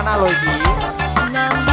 Analogi. loh